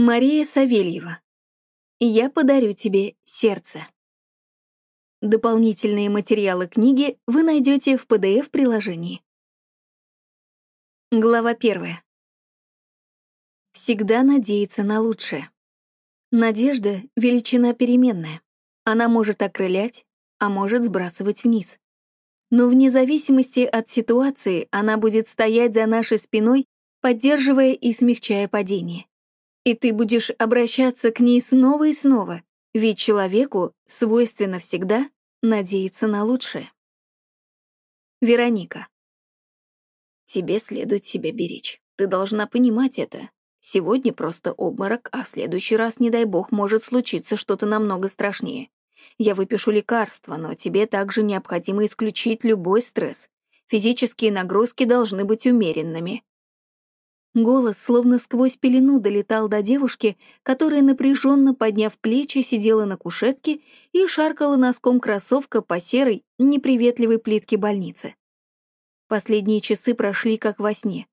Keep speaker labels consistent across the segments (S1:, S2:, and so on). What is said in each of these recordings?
S1: Мария Савельева. Я подарю тебе сердце. Дополнительные материалы книги вы найдете в PDF-приложении. Глава первая. Всегда надеяться на лучшее. Надежда — величина переменная. Она может окрылять, а может сбрасывать вниз. Но вне зависимости от ситуации она будет стоять за нашей спиной, поддерживая и смягчая падение. И ты будешь обращаться к ней снова и снова, ведь человеку свойственно всегда надеяться на лучшее. Вероника. Тебе следует себя беречь. Ты должна понимать это. Сегодня просто обморок, а в следующий раз, не дай бог, может случиться что-то намного страшнее. Я выпишу лекарства, но тебе также необходимо исключить любой стресс. Физические нагрузки должны быть умеренными. Голос словно сквозь пелену долетал до девушки, которая, напряженно подняв плечи, сидела на кушетке и шаркала носком кроссовка по серой, неприветливой плитке больницы. Последние часы прошли как во сне.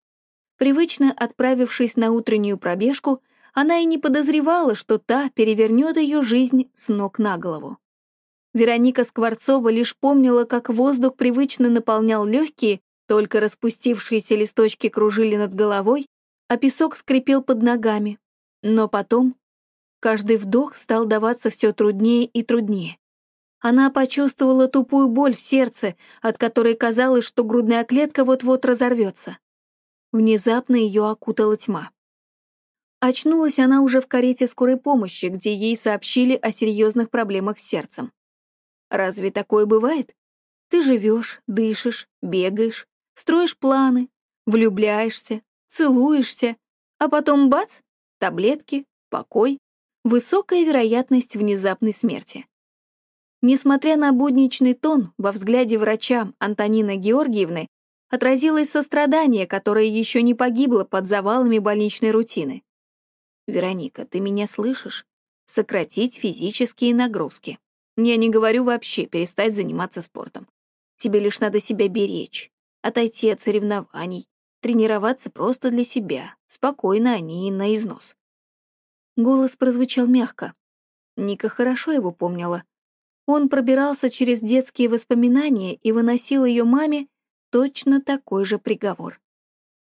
S1: Привычно отправившись на утреннюю пробежку, она и не подозревала, что та перевернет ее жизнь с ног на голову. Вероника Скворцова лишь помнила, как воздух привычно наполнял легкие, только распустившиеся листочки кружили над головой, а песок скрипел под ногами. Но потом каждый вдох стал даваться все труднее и труднее. Она почувствовала тупую боль в сердце, от которой казалось, что грудная клетка вот-вот разорвется. Внезапно ее окутала тьма. Очнулась она уже в карете скорой помощи, где ей сообщили о серьезных проблемах с сердцем. Разве такое бывает? Ты живешь, дышишь, бегаешь, строишь планы, влюбляешься, целуешься, а потом бац, таблетки, покой, высокая вероятность внезапной смерти. Несмотря на будничный тон, во взгляде врача Антонины Георгиевны отразилось сострадание, которое еще не погибло под завалами больничной рутины. «Вероника, ты меня слышишь? Сократить физические нагрузки. Я не говорю вообще перестать заниматься спортом. Тебе лишь надо себя беречь, отойти от соревнований, тренироваться просто для себя, спокойно, а не на износ. Голос прозвучал мягко. Ника хорошо его помнила. Он пробирался через детские воспоминания и выносил ее маме точно такой же приговор.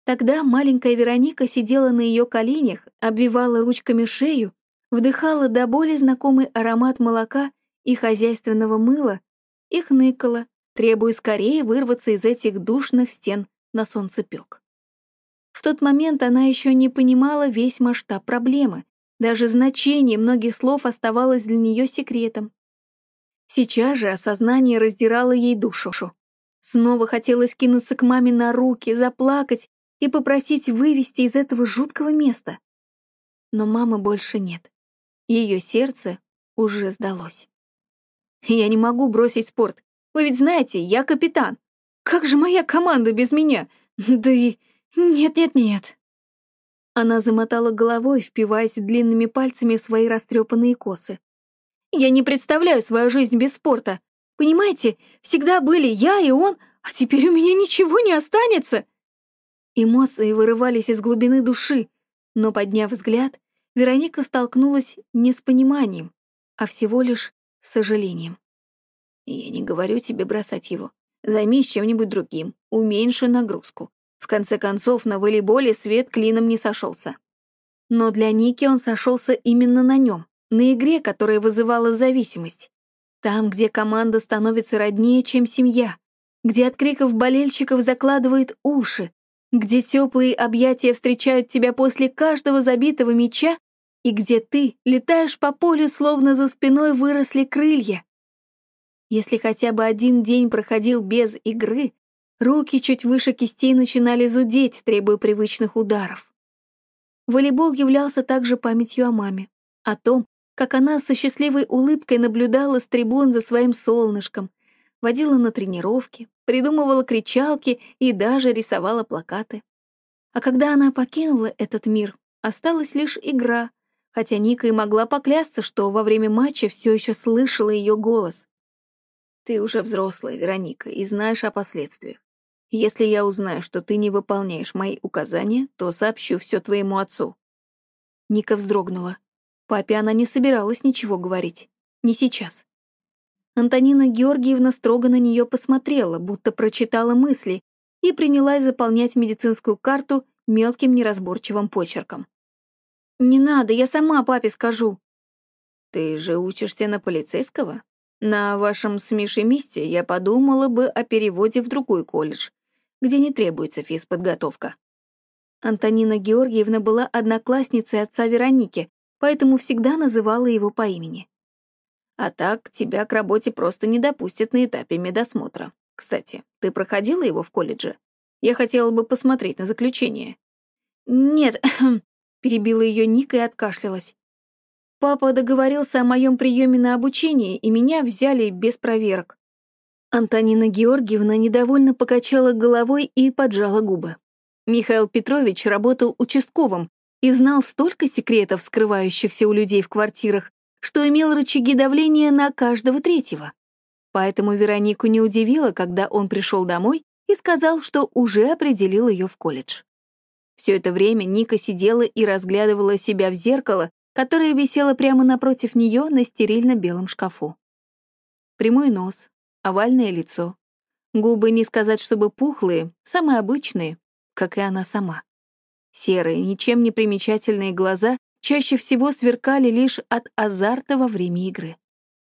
S1: Тогда маленькая Вероника сидела на ее коленях, обвивала ручками шею, вдыхала до боли знакомый аромат молока и хозяйственного мыла и хныкала, требуя скорее вырваться из этих душных стен на солнцепёк. В тот момент она еще не понимала весь масштаб проблемы, даже значение многих слов оставалось для нее секретом. Сейчас же осознание раздирало ей душу. Снова хотелось кинуться к маме на руки, заплакать и попросить вывести из этого жуткого места. Но мамы больше нет. Ее сердце уже сдалось. «Я не могу бросить спорт. Вы ведь знаете, я капитан. Как же моя команда без меня? Да и... Нет-нет-нет». Она замотала головой, впиваясь длинными пальцами в свои растрепанные косы. «Я не представляю свою жизнь без спорта. Понимаете, всегда были я и он, а теперь у меня ничего не останется». Эмоции вырывались из глубины души, но, подняв взгляд, Вероника столкнулась не с пониманием, а всего лишь с сожалением. Я не говорю тебе бросать его. Займись чем-нибудь другим, уменьши нагрузку. В конце концов, на волейболе свет клином не сошелся. Но для Ники он сошелся именно на нем, на игре, которая вызывала зависимость. Там, где команда становится роднее, чем семья, где от криков болельщиков закладывает уши, где теплые объятия встречают тебя после каждого забитого мяча и где ты летаешь по полю, словно за спиной выросли крылья. Если хотя бы один день проходил без игры, руки чуть выше кистей начинали зудеть, требуя привычных ударов. Волейбол являлся также памятью о маме, о том, как она со счастливой улыбкой наблюдала с трибун за своим солнышком, водила на тренировки, придумывала кричалки и даже рисовала плакаты. А когда она покинула этот мир, осталась лишь игра, хотя Ника и могла поклясться, что во время матча все еще слышала ее голос. Ты уже взрослая, Вероника, и знаешь о последствиях. Если я узнаю, что ты не выполняешь мои указания, то сообщу все твоему отцу. Ника вздрогнула. Папе она не собиралась ничего говорить. Не сейчас. Антонина Георгиевна строго на нее посмотрела, будто прочитала мысли, и принялась заполнять медицинскую карту мелким неразборчивым почерком. «Не надо, я сама папе скажу». «Ты же учишься на полицейского? На вашем с Мишей месте я подумала бы о переводе в другой колледж, где не требуется физподготовка». Антонина Георгиевна была одноклассницей отца Вероники, поэтому всегда называла его по имени. А так тебя к работе просто не допустят на этапе медосмотра. Кстати, ты проходила его в колледже? Я хотела бы посмотреть на заключение». «Нет», — перебила ее Ника и откашлялась. «Папа договорился о моем приеме на обучение, и меня взяли без проверок». Антонина Георгиевна недовольно покачала головой и поджала губы. Михаил Петрович работал участковым и знал столько секретов, скрывающихся у людей в квартирах, что имел рычаги давления на каждого третьего. Поэтому Веронику не удивило, когда он пришел домой и сказал, что уже определил ее в колледж. Все это время Ника сидела и разглядывала себя в зеркало, которое висело прямо напротив нее на стерильно-белом шкафу. Прямой нос, овальное лицо. Губы не сказать, чтобы пухлые, самые обычные, как и она сама. Серые, ничем не примечательные глаза чаще всего сверкали лишь от азарта во время игры.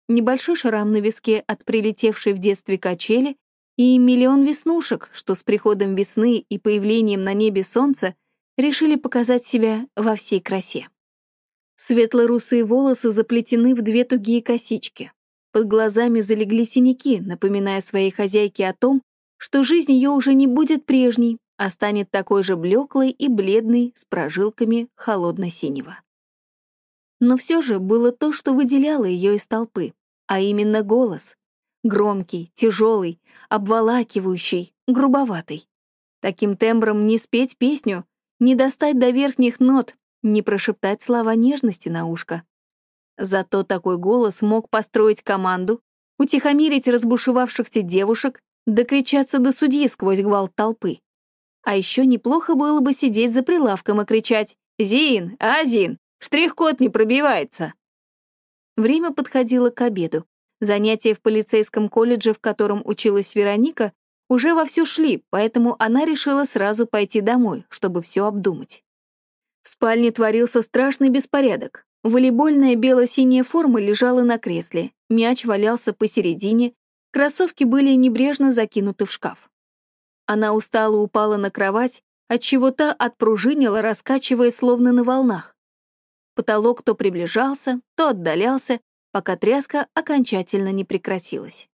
S1: Небольшой шрам на виске от прилетевшей в детстве качели и миллион веснушек, что с приходом весны и появлением на небе солнца решили показать себя во всей красе. Светло-русые волосы заплетены в две тугие косички. Под глазами залегли синяки, напоминая своей хозяйке о том, что жизнь ее уже не будет прежней, а станет такой же блеклой и бледной с прожилками холодно-синего. Но все же было то, что выделяло ее из толпы, а именно голос. Громкий, тяжелый, обволакивающий, грубоватый. Таким тембром не спеть песню, не достать до верхних нот, не прошептать слова нежности на ушко. Зато такой голос мог построить команду, утихомирить разбушевавшихся девушек, докричаться до судьи сквозь гвалт толпы. А еще неплохо было бы сидеть за прилавком и кричать «Зин! Азин! Штрих-код не пробивается!» Время подходило к обеду. Занятия в полицейском колледже, в котором училась Вероника, уже вовсю шли, поэтому она решила сразу пойти домой, чтобы все обдумать. В спальне творился страшный беспорядок. Волейбольная бело-синяя форма лежала на кресле, мяч валялся посередине, кроссовки были небрежно закинуты в шкаф. Она устало упала на кровать, отчего та отпружинила, раскачивая словно на волнах. Потолок то приближался, то отдалялся, пока тряска окончательно не прекратилась.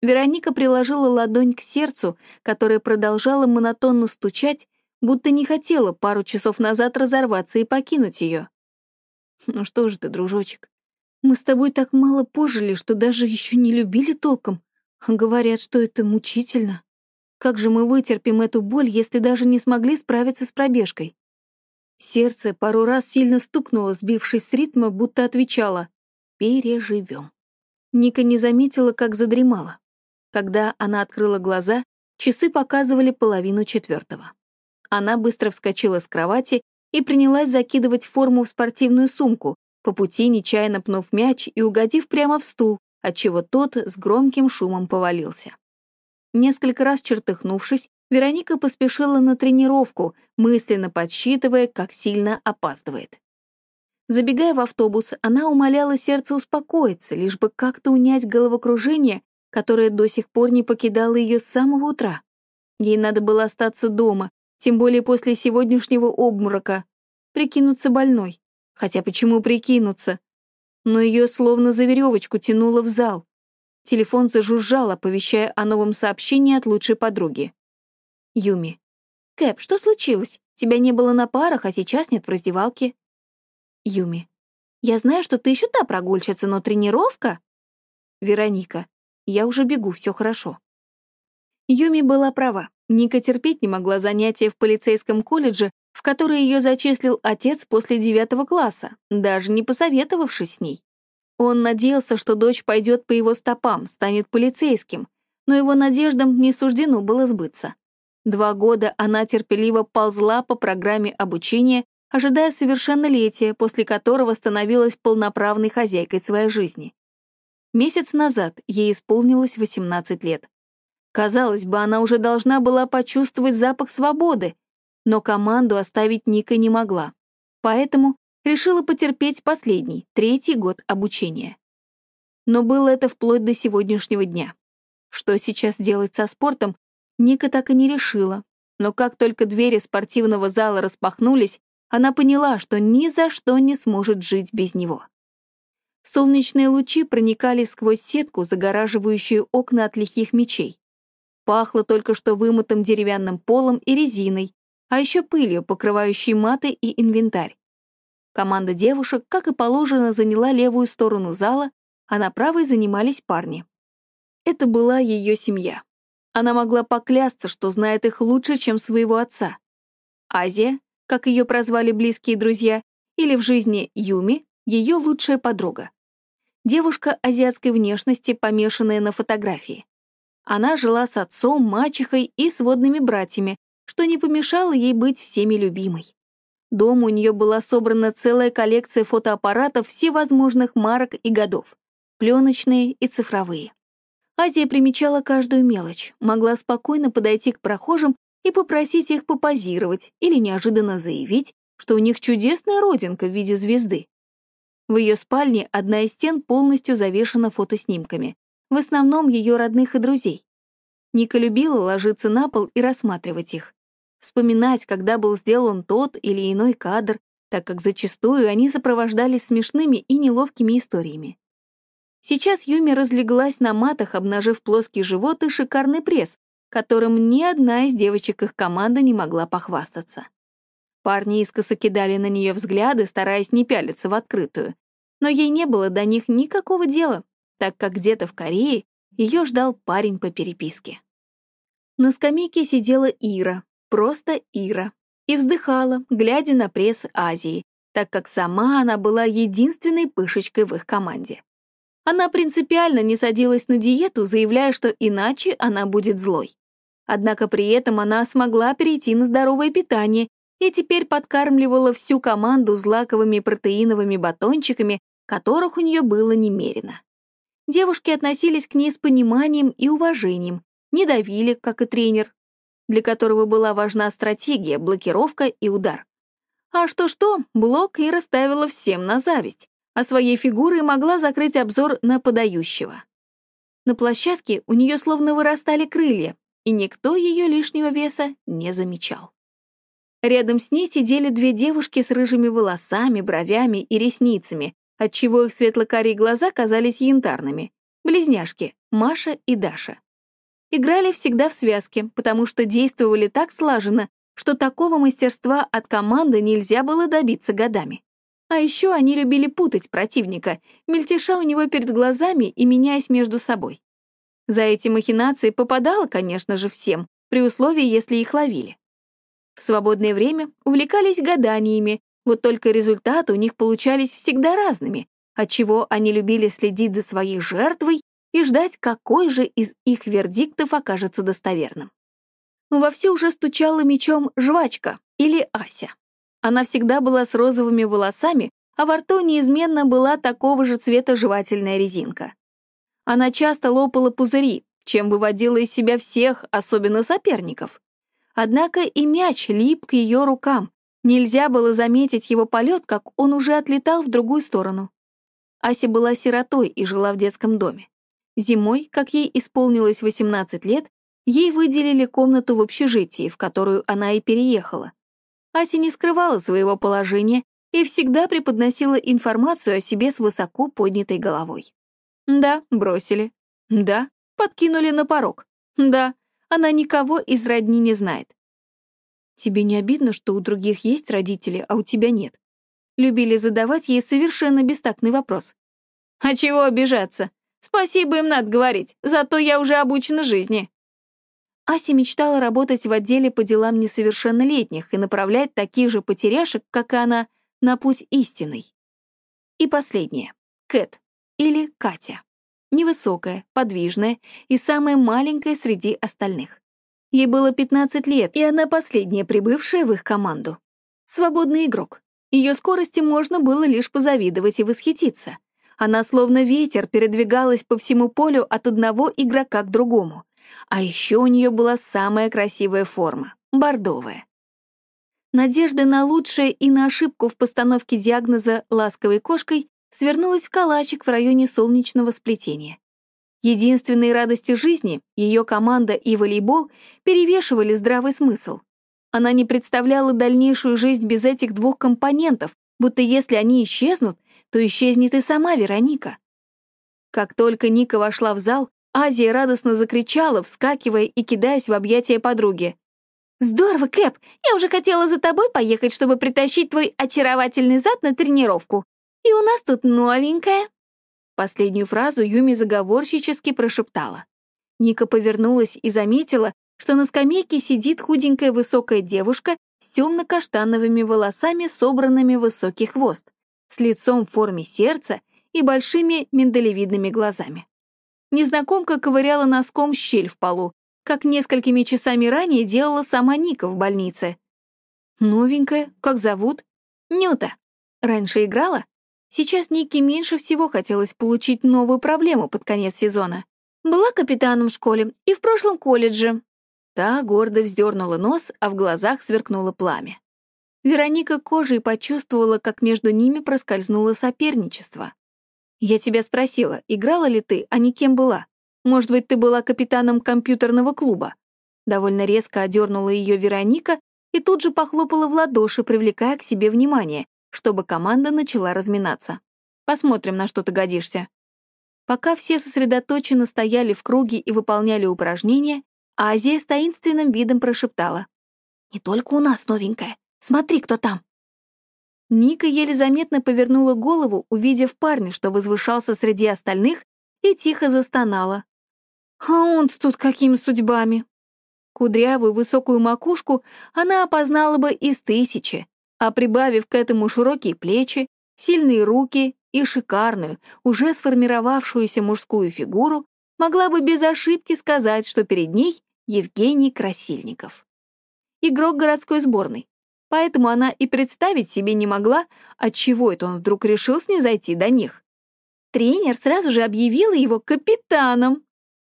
S1: Вероника приложила ладонь к сердцу, которое продолжало монотонно стучать, будто не хотела пару часов назад разорваться и покинуть ее. «Ну что же ты, дружочек, мы с тобой так мало пожили, что даже еще не любили толком. Говорят, что это мучительно». Как же мы вытерпим эту боль, если даже не смогли справиться с пробежкой? Сердце пару раз сильно стукнуло, сбившись с ритма, будто отвечало «Переживем». Ника не заметила, как задремала. Когда она открыла глаза, часы показывали половину четвертого. Она быстро вскочила с кровати и принялась закидывать форму в спортивную сумку, по пути нечаянно пнув мяч и угодив прямо в стул, отчего тот с громким шумом повалился. Несколько раз чертыхнувшись, Вероника поспешила на тренировку, мысленно подсчитывая, как сильно опаздывает. Забегая в автобус, она умоляла сердце успокоиться, лишь бы как-то унять головокружение, которое до сих пор не покидало ее с самого утра. Ей надо было остаться дома, тем более после сегодняшнего обморока, прикинуться больной. Хотя почему прикинуться? Но ее словно за веревочку тянуло в зал. Телефон зажужжал, оповещая о новом сообщении от лучшей подруги. Юми. «Кэп, что случилось? Тебя не было на парах, а сейчас нет в раздевалке». Юми. «Я знаю, что ты еще та прогульщица, но тренировка...» Вероника. «Я уже бегу, все хорошо». Юми была права. Ника терпеть не могла занятия в полицейском колледже, в которое ее зачислил отец после девятого класса, даже не посоветовавшись с ней. Он надеялся, что дочь пойдет по его стопам, станет полицейским, но его надеждам не суждено было сбыться. Два года она терпеливо ползла по программе обучения, ожидая совершеннолетия, после которого становилась полноправной хозяйкой своей жизни. Месяц назад ей исполнилось 18 лет. Казалось бы, она уже должна была почувствовать запах свободы, но команду оставить Ника не могла. Поэтому решила потерпеть последний, третий год обучения. Но было это вплоть до сегодняшнего дня. Что сейчас делать со спортом, Ника так и не решила. Но как только двери спортивного зала распахнулись, она поняла, что ни за что не сможет жить без него. Солнечные лучи проникали сквозь сетку, загораживающую окна от лихих мечей. Пахло только что вымытым деревянным полом и резиной, а еще пылью, покрывающей маты и инвентарь. Команда девушек, как и положено, заняла левую сторону зала, а на правой занимались парни. Это была ее семья. Она могла поклясться, что знает их лучше, чем своего отца. Азия, как ее прозвали близкие друзья, или в жизни Юми, ее лучшая подруга. Девушка азиатской внешности, помешанная на фотографии. Она жила с отцом, мачехой и сводными братьями, что не помешало ей быть всеми любимой. Дома у нее была собрана целая коллекция фотоаппаратов всевозможных марок и годов, пленочные и цифровые. Азия примечала каждую мелочь, могла спокойно подойти к прохожим и попросить их попозировать или неожиданно заявить, что у них чудесная родинка в виде звезды. В ее спальне одна из стен полностью завешена фотоснимками, в основном ее родных и друзей. Ника любила ложиться на пол и рассматривать их. Вспоминать, когда был сделан тот или иной кадр, так как зачастую они сопровождались смешными и неловкими историями. Сейчас Юми разлеглась на матах, обнажив плоский живот и шикарный пресс, которым ни одна из девочек их команды не могла похвастаться. Парни искоса кидали на нее взгляды, стараясь не пялиться в открытую, но ей не было до них никакого дела, так как где-то в Корее ее ждал парень по переписке. На скамейке сидела Ира, просто Ира, и вздыхала, глядя на пресс Азии, так как сама она была единственной пышечкой в их команде. Она принципиально не садилась на диету, заявляя, что иначе она будет злой. Однако при этом она смогла перейти на здоровое питание и теперь подкармливала всю команду злаковыми протеиновыми батончиками, которых у нее было немерено. Девушки относились к ней с пониманием и уважением, не давили, как и тренер, для которого была важна стратегия, блокировка и удар. А что-что, блок и расставила всем на зависть, а своей фигурой могла закрыть обзор на подающего. На площадке у нее словно вырастали крылья, и никто ее лишнего веса не замечал. Рядом с ней сидели две девушки с рыжими волосами, бровями и ресницами, отчего их светло-карие глаза казались янтарными. Близняшки Маша и Даша. Играли всегда в связке, потому что действовали так слаженно, что такого мастерства от команды нельзя было добиться годами. А еще они любили путать противника, мельтеша у него перед глазами и меняясь между собой. За эти махинации попадало, конечно же, всем, при условии, если их ловили. В свободное время увлекались гаданиями, вот только результаты у них получались всегда разными, отчего они любили следить за своей жертвой и ждать, какой же из их вердиктов окажется достоверным. Вовсю уже стучала мечом жвачка или Ася. Она всегда была с розовыми волосами, а во рту неизменно была такого же цвета жевательная резинка. Она часто лопала пузыри, чем выводила из себя всех, особенно соперников. Однако и мяч лип к ее рукам, Нельзя было заметить его полет, как он уже отлетал в другую сторону. Ася была сиротой и жила в детском доме. Зимой, как ей исполнилось 18 лет, ей выделили комнату в общежитии, в которую она и переехала. Ася не скрывала своего положения и всегда преподносила информацию о себе с высоко поднятой головой. Да, бросили. Да, подкинули на порог. Да, она никого из родни не знает. Тебе не обидно, что у других есть родители, а у тебя нет? Любили задавать ей совершенно бестактный вопрос. А чего обижаться? Спасибо им надо говорить, зато я уже обучена жизни. Ася мечтала работать в отделе по делам несовершеннолетних и направлять таких же потеряшек, как и она, на путь истинный. И последнее. Кэт или Катя. Невысокая, подвижная и самая маленькая среди остальных. Ей было 15 лет, и она последняя прибывшая в их команду. Свободный игрок. Ее скорости можно было лишь позавидовать и восхититься. Она словно ветер передвигалась по всему полю от одного игрока к другому. А еще у нее была самая красивая форма — бордовая. Надежда на лучшее и на ошибку в постановке диагноза ласковой кошкой свернулась в калачик в районе солнечного сплетения. Единственные радости жизни, ее команда и волейбол перевешивали здравый смысл. Она не представляла дальнейшую жизнь без этих двух компонентов, будто если они исчезнут, то исчезнет и сама Вероника. Как только Ника вошла в зал, Азия радостно закричала, вскакивая и кидаясь в объятия подруги. «Здорово, Кэп! Я уже хотела за тобой поехать, чтобы притащить твой очаровательный зад на тренировку. И у нас тут новенькая». Последнюю фразу Юми заговорщически прошептала. Ника повернулась и заметила, что на скамейке сидит худенькая высокая девушка с темно-каштановыми волосами, собранными в высокий хвост, с лицом в форме сердца и большими миндалевидными глазами. Незнакомка ковыряла носком щель в полу, как несколькими часами ранее делала сама Ника в больнице. Новенькая, как зовут? Нюта. Раньше играла? Сейчас Нике меньше всего хотелось получить новую проблему под конец сезона. Была капитаном в школе и в прошлом колледже, Та гордо вздернула нос, а в глазах сверкнуло пламя. Вероника кожей почувствовала, как между ними проскользнуло соперничество. «Я тебя спросила, играла ли ты, а не кем была? Может быть, ты была капитаном компьютерного клуба?» Довольно резко одернула ее Вероника и тут же похлопала в ладоши, привлекая к себе внимание, чтобы команда начала разминаться. «Посмотрим, на что ты годишься». Пока все сосредоточенно стояли в круге и выполняли упражнения, Азия с таинственным видом прошептала. «Не только у нас новенькая. Смотри, кто там!» Ника еле заметно повернула голову, увидев парня, что возвышался среди остальных, и тихо застонала. «А он тут какими судьбами?» Кудрявую высокую макушку она опознала бы из тысячи, а прибавив к этому широкие плечи, сильные руки и шикарную, уже сформировавшуюся мужскую фигуру, могла бы без ошибки сказать, что перед ней Евгений Красильников. Игрок городской сборной. Поэтому она и представить себе не могла, отчего это он вдруг решил снизойти до них. Тренер сразу же объявила его капитаном.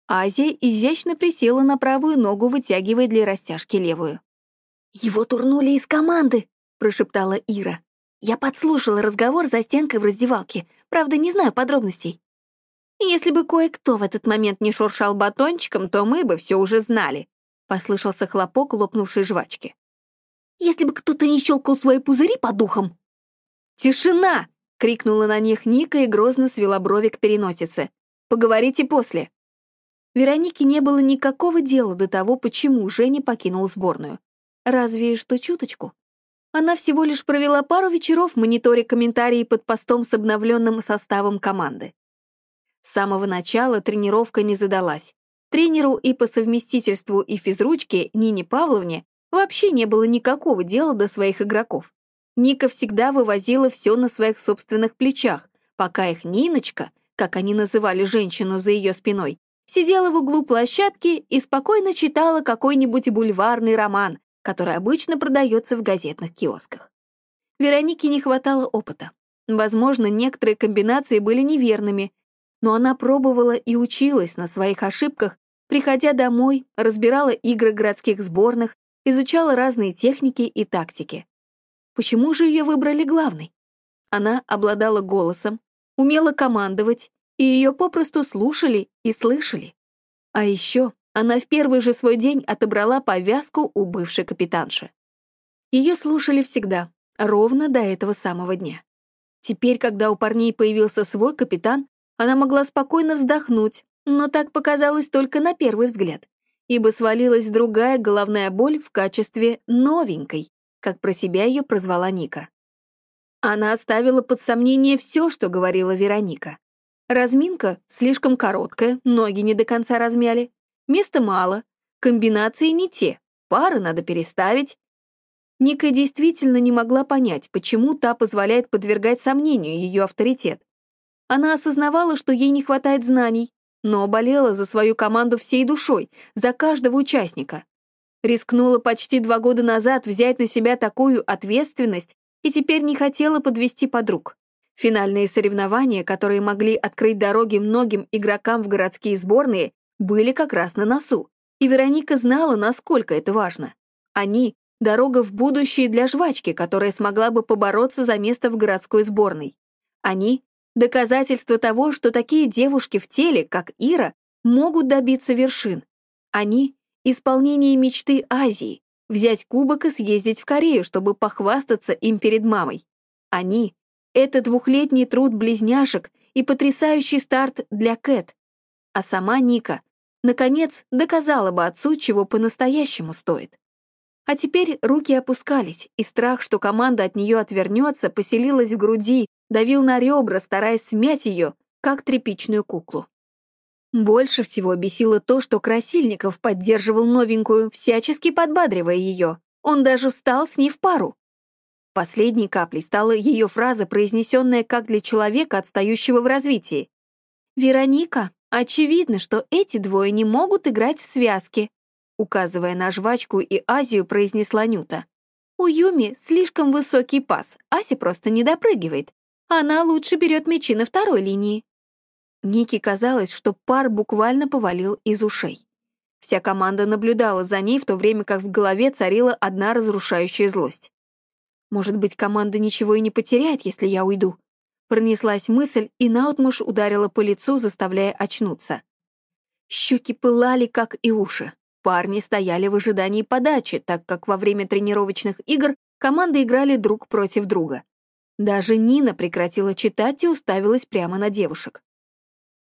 S1: Азия изящно присела на правую ногу, вытягивая для растяжки левую. «Его турнули из команды», — прошептала Ира. «Я подслушала разговор за стенкой в раздевалке, правда, не знаю подробностей. Если бы кое-кто в этот момент не шуршал батончиком, то мы бы все уже знали. Послышался хлопок лопнувшей жвачки. Если бы кто-то не щелкал свои пузыри по духам. «Тишина!» — крикнула на них Ника и грозно свела брови к переносице. «Поговорите после». Веронике не было никакого дела до того, почему Женя покинул сборную. Разве что чуточку. Она всего лишь провела пару вечеров в мониторе комментарии под постом с обновленным составом команды. С самого начала тренировка не задалась. Тренеру и по совместительству и физручке Нине Павловне вообще не было никакого дела до своих игроков. Ника всегда вывозила все на своих собственных плечах, пока их Ниночка, как они называли женщину за ее спиной, сидела в углу площадки и спокойно читала какой-нибудь бульварный роман, который обычно продается в газетных киосках. Веронике не хватало опыта. Возможно, некоторые комбинации были неверными, но она пробовала и училась на своих ошибках, приходя домой, разбирала игры городских сборных, изучала разные техники и тактики. Почему же ее выбрали главной? Она обладала голосом, умела командовать, и ее попросту слушали и слышали. А еще она в первый же свой день отобрала повязку у бывшей капитанши. Ее слушали всегда, ровно до этого самого дня. Теперь, когда у парней появился свой капитан, она могла спокойно вздохнуть, но так показалось только на первый взгляд, ибо свалилась другая головная боль в качестве «новенькой», как про себя ее прозвала Ника. Она оставила под сомнение все, что говорила Вероника. Разминка слишком короткая, ноги не до конца размяли, места мало, комбинации не те, пары надо переставить. Ника действительно не могла понять, почему та позволяет подвергать сомнению ее авторитет. Она осознавала, что ей не хватает знаний, но болела за свою команду всей душой, за каждого участника. Рискнула почти два года назад взять на себя такую ответственность и теперь не хотела подвести подруг. Финальные соревнования, которые могли открыть дороги многим игрокам в городские сборные, были как раз на носу, и Вероника знала, насколько это важно. Они — дорога в будущее для жвачки, которая смогла бы побороться за место в городской сборной. Они — доказательство того, что такие девушки в теле, как Ира, могут добиться вершин. Они — исполнение мечты Азии, взять кубок и съездить в Корею, чтобы похвастаться им перед мамой. Они — это двухлетний труд близняшек и потрясающий старт для Кэт. А сама Ника, наконец, доказала бы отцу, чего по-настоящему стоит. А теперь руки опускались, и страх, что команда от нее отвернется, поселилась в груди, давил на ребра, стараясь смять ее, как тряпичную куклу. Больше всего бесило то, что Красильников поддерживал новенькую, всячески подбадривая ее. Он даже встал с ней в пару. Последней каплей стала ее фраза, произнесенная как для человека, отстающего в развитии. «Вероника, очевидно, что эти двое не могут играть в связке», указывая на жвачку и Азию, произнесла Нюта. «У Юми слишком высокий пас, Ася просто не допрыгивает. Она лучше берет мячи на второй линии». Нике казалось, что пар буквально повалил из ушей. Вся команда наблюдала за ней, в то время как в голове царила одна разрушающая злость. «Может быть, команда ничего и не потеряет, если я уйду?» Пронеслась мысль и наотмашь ударила по лицу, заставляя очнуться. Щеки пылали, как и уши. Парни стояли в ожидании подачи, так как во время тренировочных игр команды играли друг против друга. Даже Нина прекратила читать и уставилась прямо на девушек.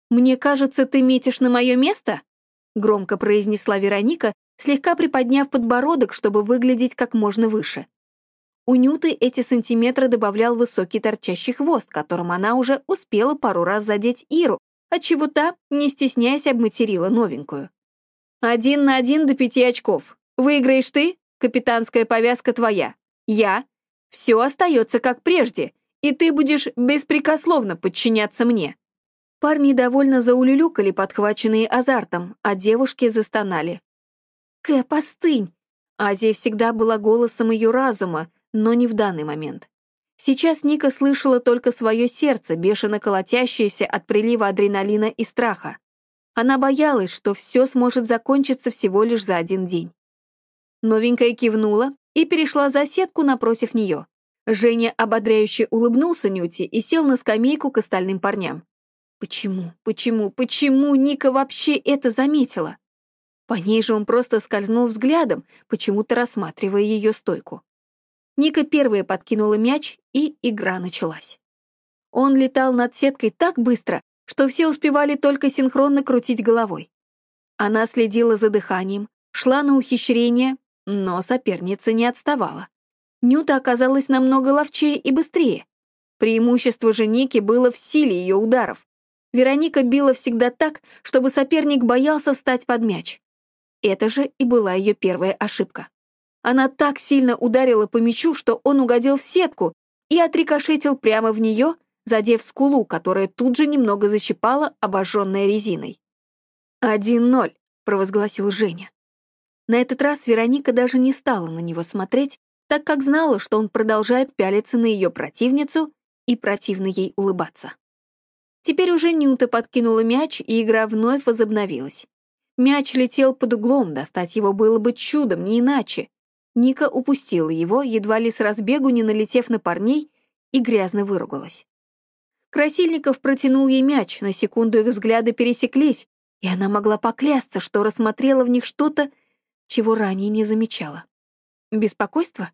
S1: «Мне кажется, ты метишь на мое место?» — громко произнесла Вероника, слегка приподняв подбородок, чтобы выглядеть как можно выше. У Нюты эти сантиметры добавлял высокий торчащий хвост, которым она уже успела пару раз задеть Иру, отчего та, не стесняясь, обматерила новенькую. «Один на один до пяти очков. Выиграешь ты, капитанская повязка твоя. Я. Все остается как прежде, и ты будешь беспрекословно подчиняться мне». Парни довольно заулюлюкали, подхваченные азартом, а девушки застонали. «Кэп, остынь!» Азия всегда была голосом ее разума, но не в данный момент. Сейчас Ника слышала только свое сердце, бешено колотящееся от прилива адреналина и страха. Она боялась, что все сможет закончиться всего лишь за один день. Новенькая кивнула и перешла за сетку напротив нее. Женя ободряюще улыбнулся Нюте и сел на скамейку к остальным парням. Почему, почему, почему Ника вообще это заметила? По ней же он просто скользнул взглядом, почему-то рассматривая ее стойку. Ника первая подкинула мяч, и игра началась. Он летал над сеткой так быстро, что все успевали только синхронно крутить головой. Она следила за дыханием, шла на ухищрение, но соперница не отставала. Нюта оказалась намного ловчее и быстрее. Преимущество же Ники было в силе ее ударов. Вероника била всегда так, чтобы соперник боялся встать под мяч. Это же и была ее первая ошибка. Она так сильно ударила по мячу, что он угодил в сетку и отрикошетил прямо в нее, задев скулу, которая тут же немного защипала, обожженная резиной. «Один ноль», — провозгласил Женя. На этот раз Вероника даже не стала на него смотреть, так как знала, что он продолжает пялиться на ее противницу и противно ей улыбаться. Теперь уже Нюта подкинула мяч, и игра вновь возобновилась. Мяч летел под углом, достать его было бы чудом, не иначе. Ника упустила его, едва ли с разбегу не налетев на парней, и грязно выругалась. Красильников протянул ей мяч, на секунду их взгляды пересеклись, и она могла поклясться, что рассмотрела в них что-то, чего ранее не замечала. Беспокойство?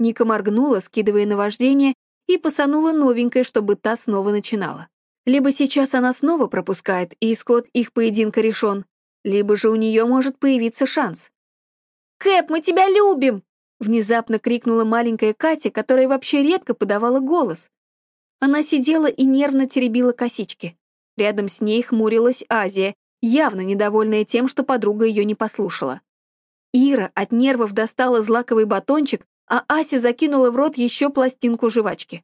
S1: Ника моргнула, скидывая наваждение, и посанула новенькое, чтобы та снова начинала. Либо сейчас она снова пропускает, и исход их поединка решен, либо же у нее может появиться шанс. «Кэп, мы тебя любим!» Внезапно крикнула маленькая Катя, которая вообще редко подавала голос. Она сидела и нервно теребила косички. Рядом с ней хмурилась Азия, явно недовольная тем, что подруга ее не послушала. Ира от нервов достала злаковый батончик, а Ася закинула в рот еще пластинку жвачки.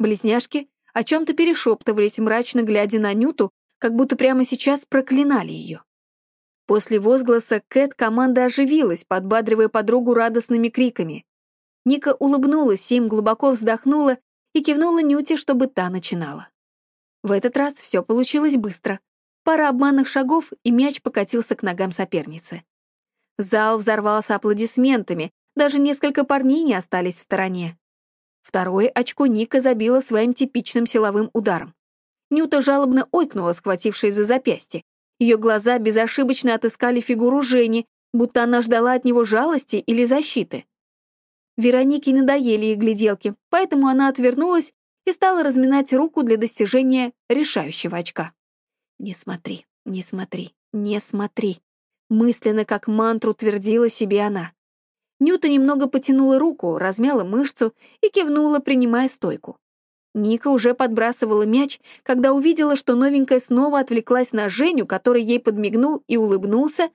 S1: Близняшки о чем-то перешептывались, мрачно глядя на Нюту, как будто прямо сейчас проклинали ее. После возгласа Кэт команда оживилась, подбадривая подругу радостными криками. Ника улыбнулась им, глубоко вздохнула и кивнула Нюте, чтобы та начинала. В этот раз все получилось быстро. Пара обманных шагов, и мяч покатился к ногам соперницы. Зал взорвался аплодисментами, даже несколько парней не остались в стороне. Второе очко Ника забила своим типичным силовым ударом. Нюта жалобно ойкнула, схватившись за запястье. Ее глаза безошибочно отыскали фигуру Жени, будто она ждала от него жалости или защиты. Веронике надоели их гляделки, поэтому она отвернулась и стала разминать руку для достижения решающего очка. «Не смотри, не смотри, не смотри», мысленно как мантру твердила себе она. Нюта немного потянула руку, размяла мышцу и кивнула, принимая стойку. Ника уже подбрасывала мяч, когда увидела, что новенькая снова отвлеклась на Женю, который ей подмигнул и улыбнулся,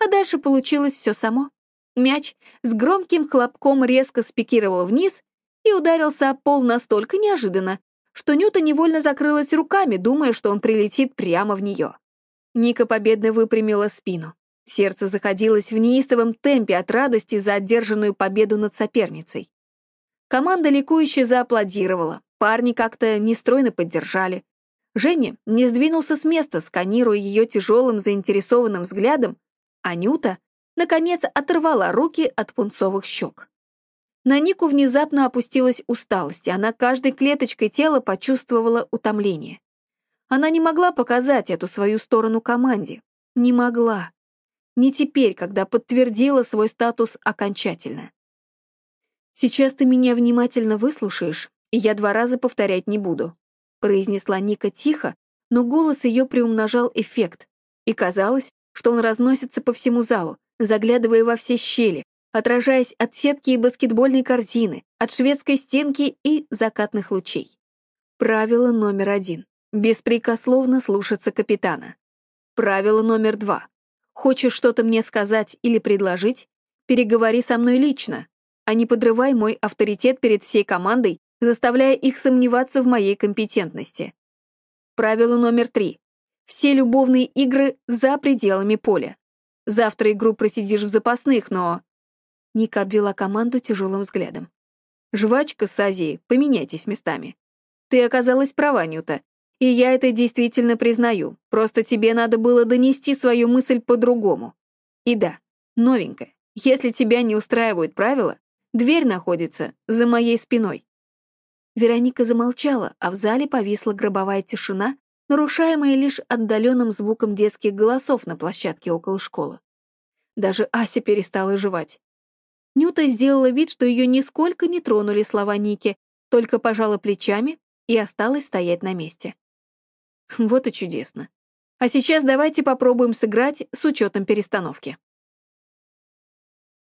S1: а дальше получилось все само. Мяч с громким хлопком резко спикировал вниз и ударился о пол настолько неожиданно, что Нюта невольно закрылась руками, думая, что он прилетит прямо в нее. Ника победно выпрямила спину. Сердце заходилось в неистовом темпе от радости за одержанную победу над соперницей. Команда ликующе зааплодировала, парни как-то нестройно поддержали. Женя не сдвинулся с места, сканируя ее тяжелым заинтересованным взглядом, а Нюта, наконец, оторвала руки от пунцовых щек. На Нику внезапно опустилась усталость, и она каждой клеточкой тела почувствовала утомление. Она не могла показать эту свою сторону команде. Не могла. Не теперь, когда подтвердила свой статус окончательно. «Сейчас ты меня внимательно выслушаешь, и я два раза повторять не буду», произнесла Ника тихо, но голос ее приумножал эффект, и казалось, что он разносится по всему залу, заглядывая во все щели, отражаясь от сетки и баскетбольной корзины, от шведской стенки и закатных лучей. Правило номер один — беспрекословно слушаться капитана. Правило номер два Хочешь что-то мне сказать или предложить? Переговори со мной лично, а не подрывай мой авторитет перед всей командой, заставляя их сомневаться в моей компетентности. Правило номер три. Все любовные игры за пределами поля. Завтра игру просидишь в запасных, но...» Ника обвела команду тяжелым взглядом. «Жвачка с Азией, поменяйтесь местами. Ты оказалась права, Нюта. И я это действительно признаю, просто тебе надо было донести свою мысль по-другому. И да, новенькая, если тебя не устраивают правила, дверь находится за моей спиной. Вероника замолчала, а в зале повисла гробовая тишина, нарушаемая лишь отдаленным звуком детских голосов на площадке около школы. Даже Ася перестала жевать. Нюта сделала вид, что ее нисколько не тронули слова Ники, только пожала плечами и осталась стоять на месте. Вот и чудесно. А сейчас давайте попробуем сыграть с учетом перестановки.